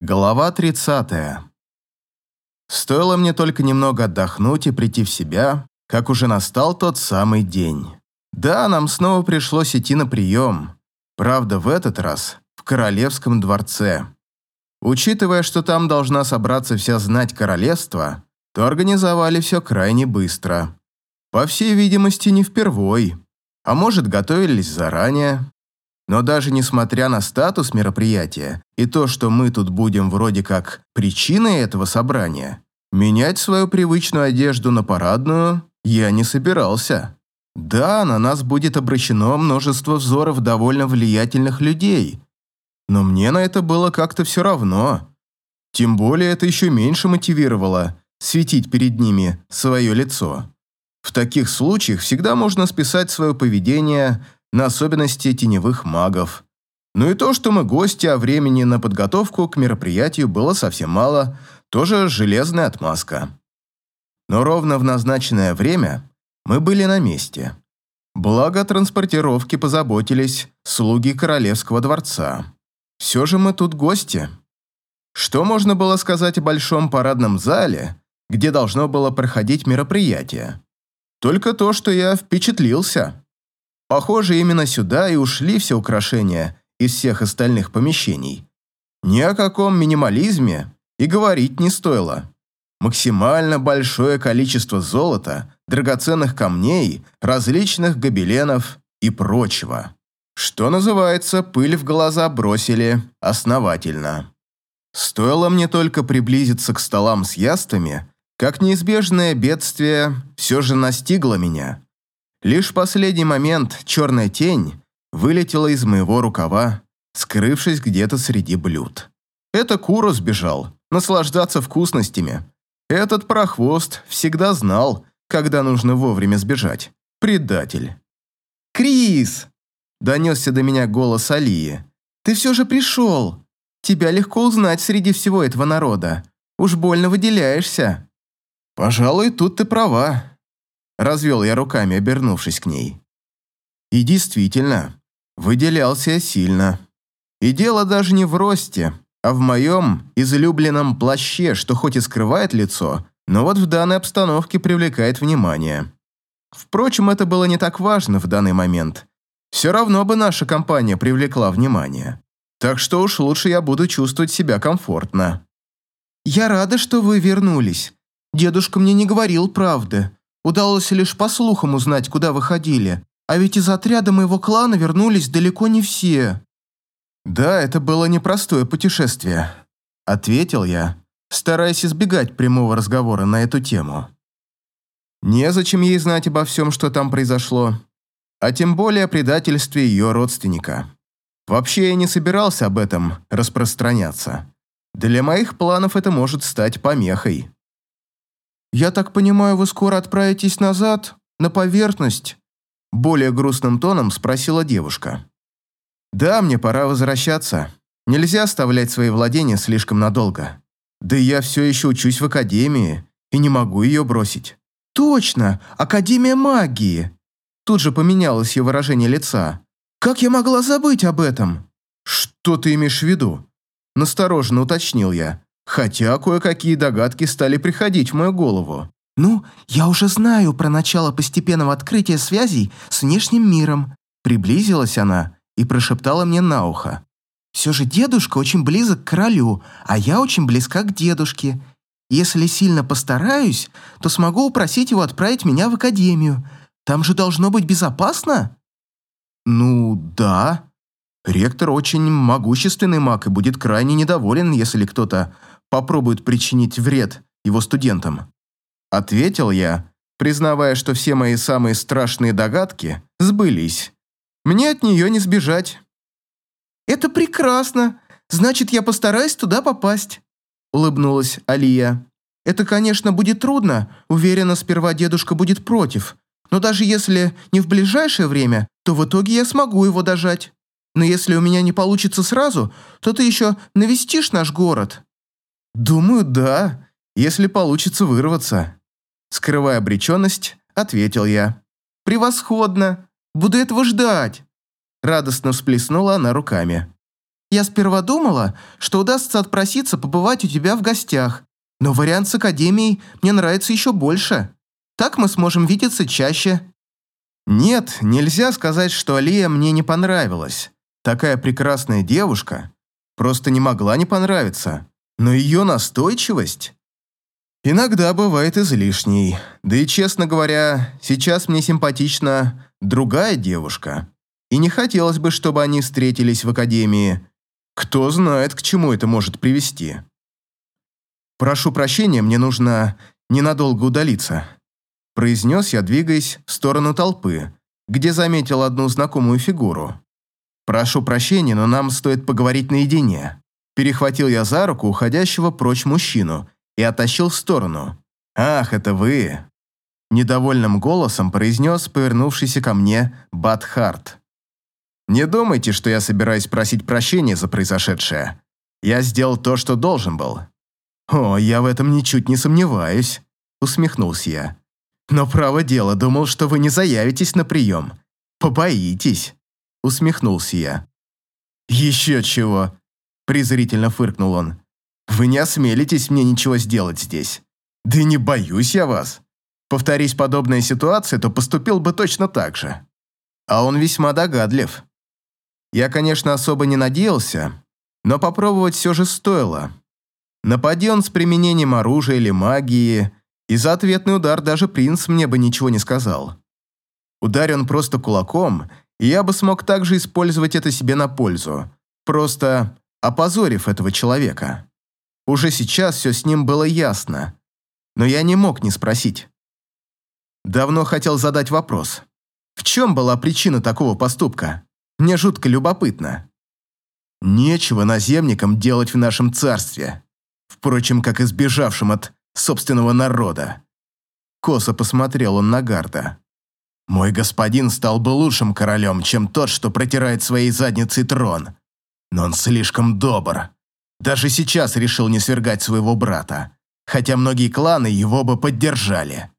Глава 30. Стоило мне только немного отдохнуть и прийти в себя, как уже настал тот самый день. Да, нам снова пришлось идти на прием. Правда, в этот раз в королевском дворце. Учитывая, что там должна собраться вся знать королевства, то организовали все крайне быстро. По всей видимости, не впервой. А может, готовились заранее. Но даже несмотря на статус мероприятия и то, что мы тут будем вроде как причиной этого собрания, менять свою привычную одежду на парадную я не собирался. Да, на нас будет обращено множество взоров довольно влиятельных людей, но мне на это было как-то все равно. Тем более это еще меньше мотивировало светить перед ними свое лицо. В таких случаях всегда можно списать свое поведение – на особенности теневых магов. Ну и то, что мы гости, а времени на подготовку к мероприятию было совсем мало, тоже железная отмазка. Но ровно в назначенное время мы были на месте. Благо транспортировки позаботились слуги королевского дворца. Все же мы тут гости. Что можно было сказать о большом парадном зале, где должно было проходить мероприятие? Только то, что я впечатлился. Похоже, именно сюда и ушли все украшения из всех остальных помещений. Ни о каком минимализме и говорить не стоило. Максимально большое количество золота, драгоценных камней, различных гобеленов и прочего. Что называется, пыль в глаза бросили основательно. Стоило мне только приблизиться к столам с яствами, как неизбежное бедствие все же настигло меня. Лишь в последний момент черная тень вылетела из моего рукава, скрывшись где-то среди блюд. Это Куро сбежал, наслаждаться вкусностями. Этот прохвост всегда знал, когда нужно вовремя сбежать. Предатель. «Крис!» – донесся до меня голос Алии. «Ты все же пришел. Тебя легко узнать среди всего этого народа. Уж больно выделяешься». «Пожалуй, тут ты права», Развел я руками, обернувшись к ней. И действительно, выделялся я сильно. И дело даже не в росте, а в моем излюбленном плаще, что хоть и скрывает лицо, но вот в данной обстановке привлекает внимание. Впрочем, это было не так важно в данный момент. Все равно бы наша компания привлекла внимание. Так что уж лучше я буду чувствовать себя комфортно. «Я рада, что вы вернулись. Дедушка мне не говорил правды. Удалось лишь по слухам узнать, куда вы ходили. А ведь из отряда моего клана вернулись далеко не все». «Да, это было непростое путешествие», — ответил я, стараясь избегать прямого разговора на эту тему. Незачем ей знать обо всем, что там произошло, а тем более о предательстве ее родственника. Вообще я не собирался об этом распространяться. Для моих планов это может стать помехой. «Я так понимаю, вы скоро отправитесь назад, на поверхность?» Более грустным тоном спросила девушка. «Да, мне пора возвращаться. Нельзя оставлять свои владения слишком надолго. Да я все еще учусь в академии и не могу ее бросить». «Точно! Академия магии!» Тут же поменялось ее выражение лица. «Как я могла забыть об этом?» «Что ты имеешь в виду?» Настороженно уточнил я, хотя кое-какие догадки стали приходить в мою голову. «Ну, я уже знаю про начало постепенного открытия связей с внешним миром», приблизилась она и прошептала мне на ухо. «Все же дедушка очень близок к королю, а я очень близка к дедушке. Если сильно постараюсь, то смогу упросить его отправить меня в академию. Там же должно быть безопасно?» «Ну, да. Ректор очень могущественный маг и будет крайне недоволен, если кто-то попробует причинить вред его студентам. Ответил я, признавая, что все мои самые страшные догадки сбылись. Мне от нее не сбежать. «Это прекрасно. Значит, я постараюсь туда попасть», — улыбнулась Алия. «Это, конечно, будет трудно. Уверена, сперва дедушка будет против. Но даже если не в ближайшее время, то в итоге я смогу его дожать. Но если у меня не получится сразу, то ты еще навестишь наш город». «Думаю, да, если получится вырваться». Скрывая обреченность, ответил я. «Превосходно! Буду этого ждать!» Радостно всплеснула она руками. Я сперва думала, что удастся отпроситься побывать у тебя в гостях, но вариант с Академией мне нравится еще больше. Так мы сможем видеться чаще». Нет, нельзя сказать, что Алия мне не понравилась. Такая прекрасная девушка просто не могла не понравиться. Но ее настойчивость иногда бывает излишней. Да и, честно говоря, сейчас мне симпатична другая девушка. И не хотелось бы, чтобы они встретились в академии. Кто знает, к чему это может привести. «Прошу прощения, мне нужно ненадолго удалиться», произнес я, двигаясь в сторону толпы, где заметил одну знакомую фигуру. «Прошу прощения, но нам стоит поговорить наедине». Перехватил я за руку уходящего прочь мужчину и оттащил в сторону. «Ах, это вы!» Недовольным голосом произнес повернувшийся ко мне Бат Харт. «Не думайте, что я собираюсь просить прощения за произошедшее. Я сделал то, что должен был». «О, я в этом ничуть не сомневаюсь», — усмехнулся я. «Но право дело, думал, что вы не заявитесь на прием. Побоитесь», — усмехнулся я. «Еще чего», — презрительно фыркнул он. «Вы не осмелитесь мне ничего сделать здесь. Да не боюсь я вас. Повторись подобная ситуация, то поступил бы точно так же. А он весьма догадлив. Я, конечно, особо не надеялся, но попробовать все же стоило. Напади он с применением оружия или магии, и за ответный удар даже принц мне бы ничего не сказал. Ударь он просто кулаком, и я бы смог также использовать это себе на пользу, просто опозорив этого человека. Уже сейчас все с ним было ясно, но я не мог не спросить. Давно хотел задать вопрос. В чем была причина такого поступка? Мне жутко любопытно. Нечего наземникам делать в нашем царстве. Впрочем, как избежавшим от собственного народа. Косо посмотрел он на Гарда. Мой господин стал бы лучшим королем, чем тот, что протирает своей задницей трон. Но он слишком добр. Даже сейчас решил не свергать своего брата, хотя многие кланы его бы поддержали.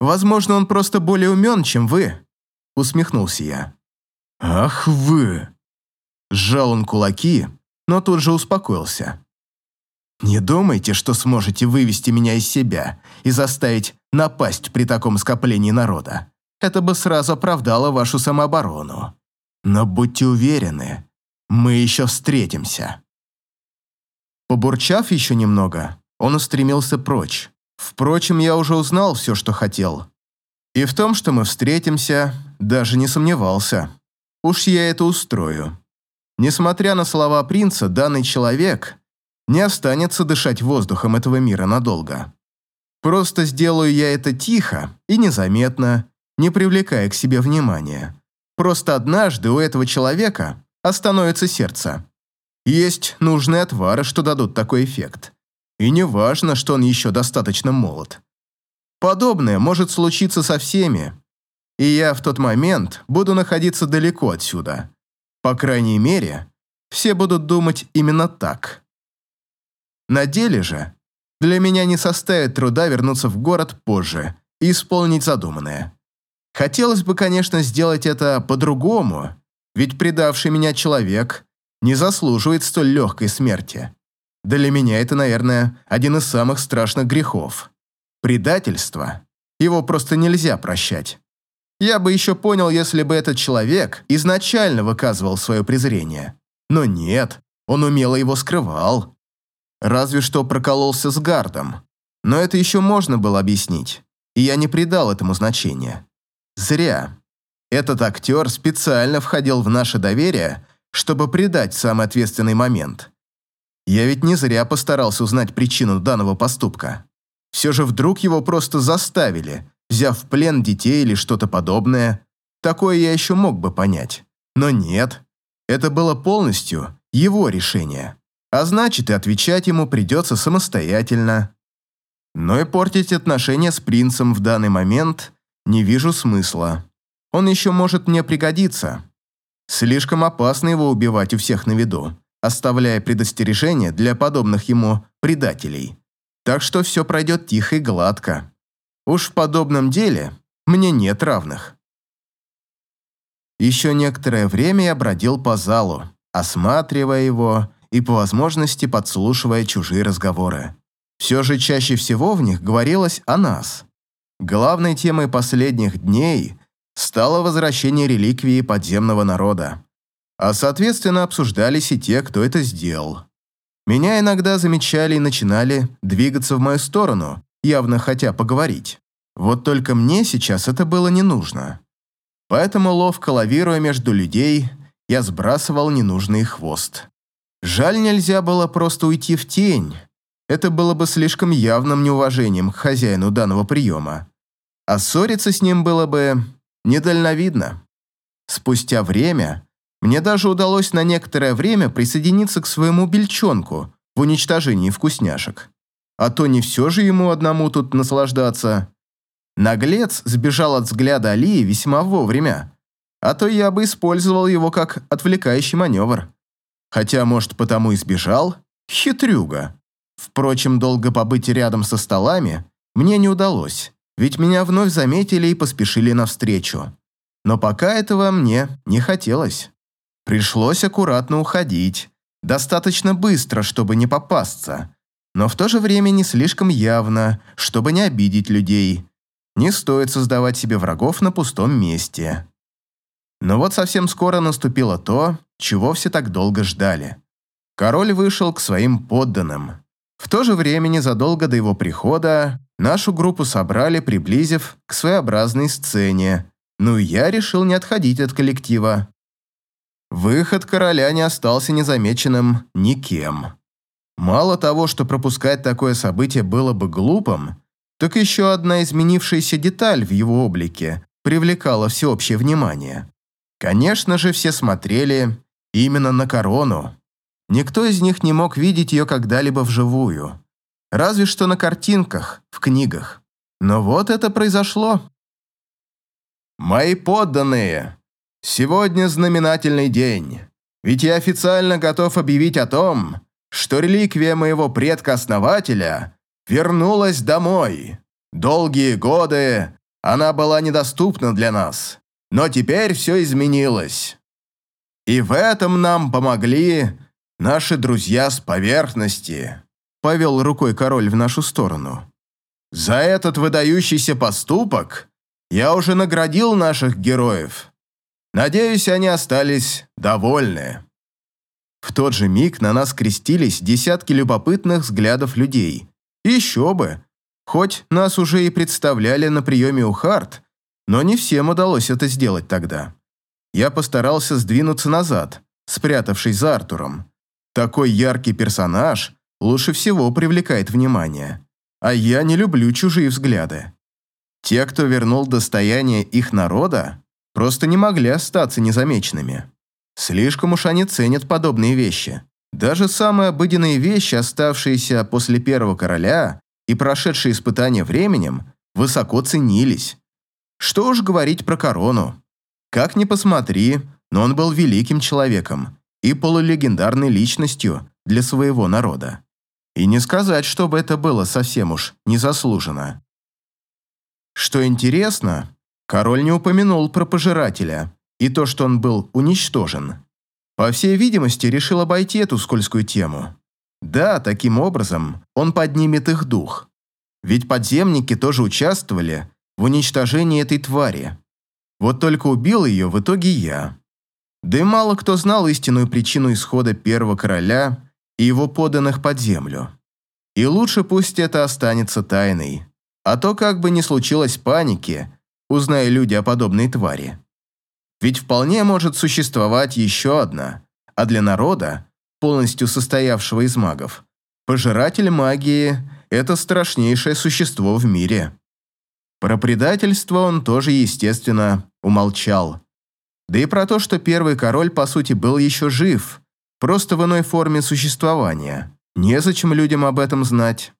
Возможно, он просто более умен, чем вы, усмехнулся я. Ах вы! Сжал он кулаки, но тут же успокоился. Не думайте, что сможете вывести меня из себя и заставить напасть при таком скоплении народа. Это бы сразу оправдало вашу самооборону. Но будьте уверены, мы еще встретимся. Побурчав еще немного, он устремился прочь. Впрочем, я уже узнал все, что хотел. И в том, что мы встретимся, даже не сомневался. Уж я это устрою. Несмотря на слова принца, данный человек не останется дышать воздухом этого мира надолго. Просто сделаю я это тихо и незаметно, не привлекая к себе внимания. Просто однажды у этого человека остановится сердце. Есть нужные отвары, что дадут такой эффект. И не важно, что он еще достаточно молод. Подобное может случиться со всеми. И я в тот момент буду находиться далеко отсюда. По крайней мере, все будут думать именно так. На деле же, для меня не составит труда вернуться в город позже и исполнить задуманное. Хотелось бы, конечно, сделать это по-другому, ведь предавший меня человек не заслуживает столь легкой смерти. Для меня это, наверное, один из самых страшных грехов. Предательство. Его просто нельзя прощать. Я бы еще понял, если бы этот человек изначально выказывал свое презрение. Но нет, он умело его скрывал, Разве что прокололся с гардом. Но это еще можно было объяснить, и я не придал этому значения. Зря. Этот актер специально входил в наше доверие, чтобы предать самый ответственный момент. Я ведь не зря постарался узнать причину данного поступка. Все же вдруг его просто заставили, взяв в плен детей или что-то подобное. Такое я еще мог бы понять. Но нет, это было полностью его решение. А значит, и отвечать ему придется самостоятельно. Но и портить отношения с принцем в данный момент не вижу смысла. Он еще может мне пригодиться. Слишком опасно его убивать у всех на виду, оставляя предостережение для подобных ему предателей. Так что все пройдет тихо и гладко. Уж в подобном деле мне нет равных. Еще некоторое время я бродил по залу, осматривая его и по возможности подслушивая чужие разговоры. Все же чаще всего в них говорилось о нас. Главной темой последних дней стало возвращение реликвии подземного народа. А соответственно обсуждались и те, кто это сделал. Меня иногда замечали и начинали двигаться в мою сторону, явно хотя поговорить. Вот только мне сейчас это было не нужно. Поэтому, ловко лавируя между людей, я сбрасывал ненужный хвост. Жаль, нельзя было просто уйти в тень. Это было бы слишком явным неуважением к хозяину данного приема. А ссориться с ним было бы недальновидно. Спустя время мне даже удалось на некоторое время присоединиться к своему бельчонку в уничтожении вкусняшек. А то не все же ему одному тут наслаждаться. Наглец сбежал от взгляда Алии весьма вовремя, а то я бы использовал его как отвлекающий маневр. Хотя, может, потому и сбежал? Хитрюга. Впрочем, долго побыть рядом со столами мне не удалось, ведь меня вновь заметили и поспешили навстречу. Но пока этого мне не хотелось. Пришлось аккуратно уходить, достаточно быстро, чтобы не попасться, но в то же время не слишком явно, чтобы не обидеть людей. Не стоит создавать себе врагов на пустом месте. Но вот совсем скоро наступило то, чего все так долго ждали. Король вышел к своим подданным. В то же время, незадолго до его прихода, нашу группу собрали, приблизив к своеобразной сцене. Ну и я решил не отходить от коллектива. Выход короля не остался незамеченным никем. Мало того, что пропускать такое событие было бы глупым, так еще одна изменившаяся деталь в его облике привлекала всеобщее внимание. Конечно же, все смотрели именно на корону. Никто из них не мог видеть ее когда-либо вживую. Разве что на картинках, в книгах. Но вот это произошло. «Мои подданные, сегодня знаменательный день, ведь я официально готов объявить о том, что реликвия моего предка-основателя вернулась домой. Долгие годы она была недоступна для нас, но теперь все изменилось. И в этом нам помогли наши друзья с поверхности», — повел рукой король в нашу сторону. «За этот выдающийся поступок я уже наградил наших героев. Надеюсь, они остались довольны». В тот же миг на нас крестились десятки любопытных взглядов людей, еще бы. Хоть нас уже и представляли на приеме у Харт, но не всем удалось это сделать тогда. Я постарался сдвинуться назад, спрятавшись за Артуром. Такой яркий персонаж лучше всего привлекает внимание. А я не люблю чужие взгляды. Те, кто вернул достояние их народа, просто не могли остаться незамеченными. Слишком уж они ценят подобные вещи. Даже самые обыденные вещи, оставшиеся после первого короля и прошедшие испытания временем, высоко ценились. Что уж говорить про корону. Как ни посмотри, но он был великим человеком и полулегендарной личностью для своего народа. И не сказать, чтобы это было совсем уж незаслуженно. Что интересно, король не упомянул про пожирателя и то, что он был уничтожен. По всей видимости, решил обойти эту скользкую тему. Да, таким образом он поднимет их дух. Ведь подземники тоже участвовали в уничтожении этой твари. Вот только убил ее в итоге я. Да и мало кто знал истинную причину исхода первого короля и его поданных под землю. И лучше пусть это останется тайной. А то как бы ни случилось паники, узная люди о подобной твари. Ведь вполне может существовать еще одна, а для народа, полностью состоявшего из магов, пожиратель магии – это страшнейшее существо в мире. Про предательство он тоже, естественно, умолчал. Да и про то, что первый король, по сути, был еще жив, просто в иной форме существования. Незачем людям об этом знать.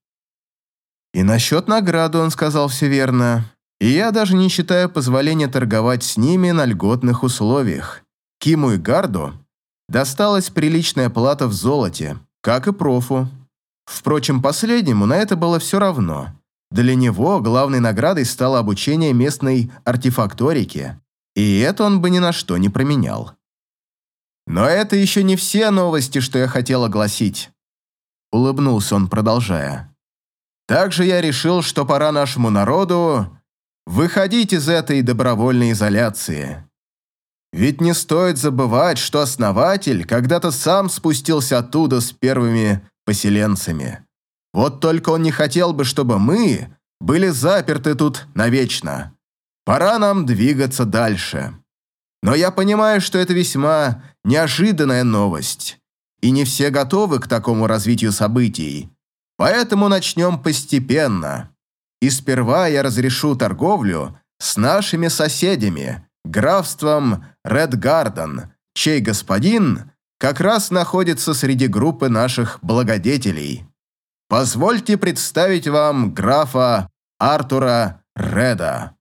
И насчет награды он сказал все верно. И я даже не считаю позволения торговать с ними на льготных условиях. Киму и Гарду досталась приличная плата в золоте, как и профу. Впрочем, последнему на это было все равно. Для него главной наградой стало обучение местной артефакторике, и это он бы ни на что не променял. Но это еще не все новости, что я хотел огласить. Улыбнулся он, продолжая. Также я решил, что пора нашему народу выходить из этой добровольной изоляции. Ведь не стоит забывать, что основатель когда-то сам спустился оттуда с первыми поселенцами. Вот только он не хотел бы, чтобы мы были заперты тут навечно. Пора нам двигаться дальше. Но я понимаю, что это весьма неожиданная новость, и не все готовы к такому развитию событий. Поэтому начнем постепенно. И сперва я разрешу торговлю с нашими соседями, графством Редгарден, чей господин как раз находится среди группы наших благодетелей. Позвольте представить вам графа Артура Реда».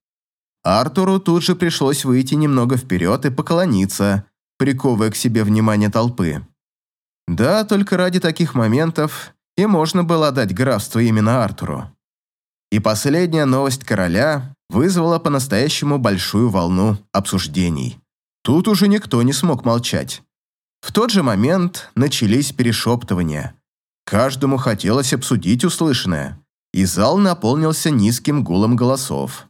Артуру тут же пришлось выйти немного вперед и поклониться, приковывая к себе внимание толпы. Да, только ради таких моментов и можно было отдать графство именно Артуру. И последняя новость короля вызвала по-настоящему большую волну обсуждений. Тут уже никто не смог молчать. В тот же момент начались перешептывания. Каждому хотелось обсудить услышанное, и зал наполнился низким гулом голосов.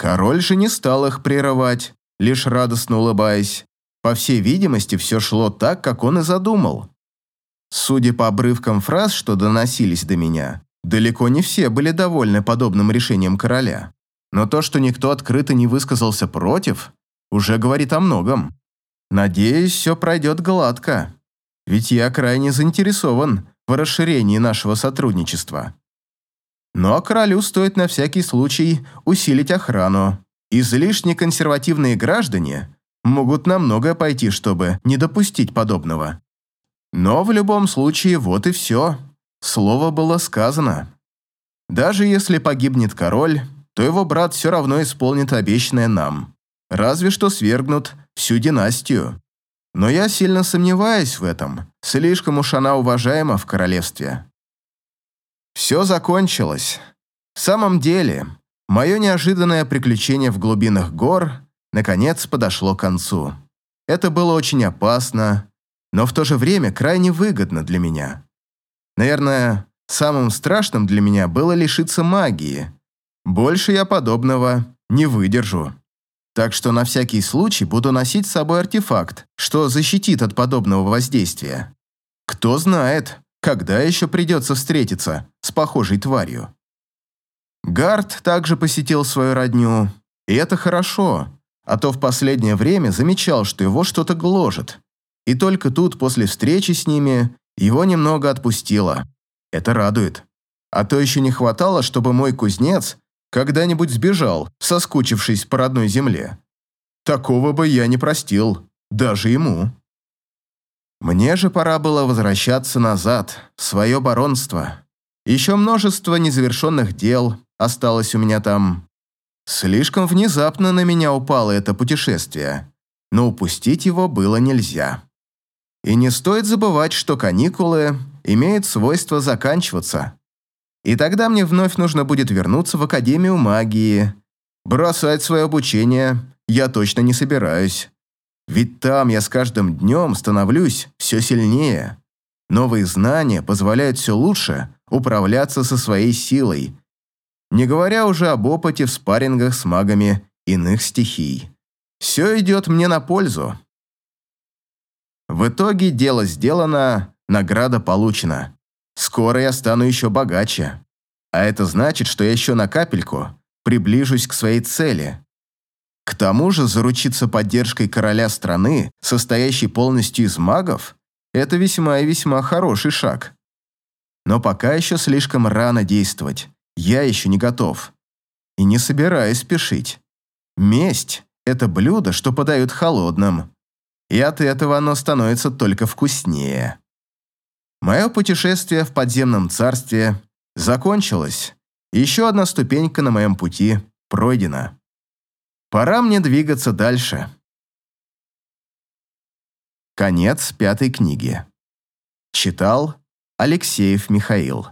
Король же не стал их прерывать, лишь радостно улыбаясь. По всей видимости, все шло так, как он и задумал. Судя по обрывкам фраз, что доносились до меня, далеко не все были довольны подобным решением короля. Но то, что никто открыто не высказался против, уже говорит о многом. Надеюсь, все пройдет гладко, ведь я крайне заинтересован в расширении нашего сотрудничества. Но королю стоит на всякий случай усилить охрану. Излишне консервативные граждане могут на многое пойти, чтобы не допустить подобного. Но в любом случае, вот и все. Слово было сказано. Даже если погибнет король, то его брат все равно исполнит обещанное нам. Разве что свергнут всю династию. Но я сильно сомневаюсь в этом. Слишком уж она уважаема в королевстве. Все закончилось. В самом деле, мое неожиданное приключение в глубинах гор наконец подошло к концу. Это было очень опасно, но в то же время крайне выгодно для меня. Наверное, самым страшным для меня было лишиться магии. Больше я подобного не выдержу. Так что на всякий случай буду носить с собой артефакт, что защитит от подобного воздействия. Кто знает, когда еще придется встретиться с похожей тварью. Гард также посетил свою родню, и это хорошо, а то в последнее время замечал, что его что-то гложет. И только тут, после встречи с ними, его немного отпустило. Это радует. А то еще не хватало, чтобы мой кузнец когда-нибудь сбежал, соскучившись по родной земле. Такого бы я не простил, даже ему. Мне же пора было возвращаться назад, в свое баронство. Еще множество незавершенных дел осталось у меня там. Слишком внезапно на меня упало это путешествие, но упустить его было нельзя. И не стоит забывать, что каникулы имеют свойство заканчиваться. И тогда мне вновь нужно будет вернуться в Академию магии. Бросать свое обучение я точно не собираюсь. Ведь там я с каждым днем становлюсь все сильнее. Новые знания позволяют все лучше управляться со своей силой. Не говоря уже об опыте в спаррингах с магами иных стихий. Все идет мне на пользу. В итоге дело сделано, награда получена. Скоро я стану еще богаче. А это значит, что я еще на капельку приближусь к своей цели. К тому же заручиться поддержкой короля страны, состоящей полностью из магов, это весьма и весьма хороший шаг. Но пока еще слишком рано действовать. Я еще не готов. И не собираюсь спешить. Месть – это блюдо, что подают холодным. И от этого оно становится только вкуснее. Мое путешествие в подземном царстве закончилось. Еще одна ступенька на моем пути пройдена. Пора мне двигаться дальше. Конец пятой книги. Читал Алексеев Михаил.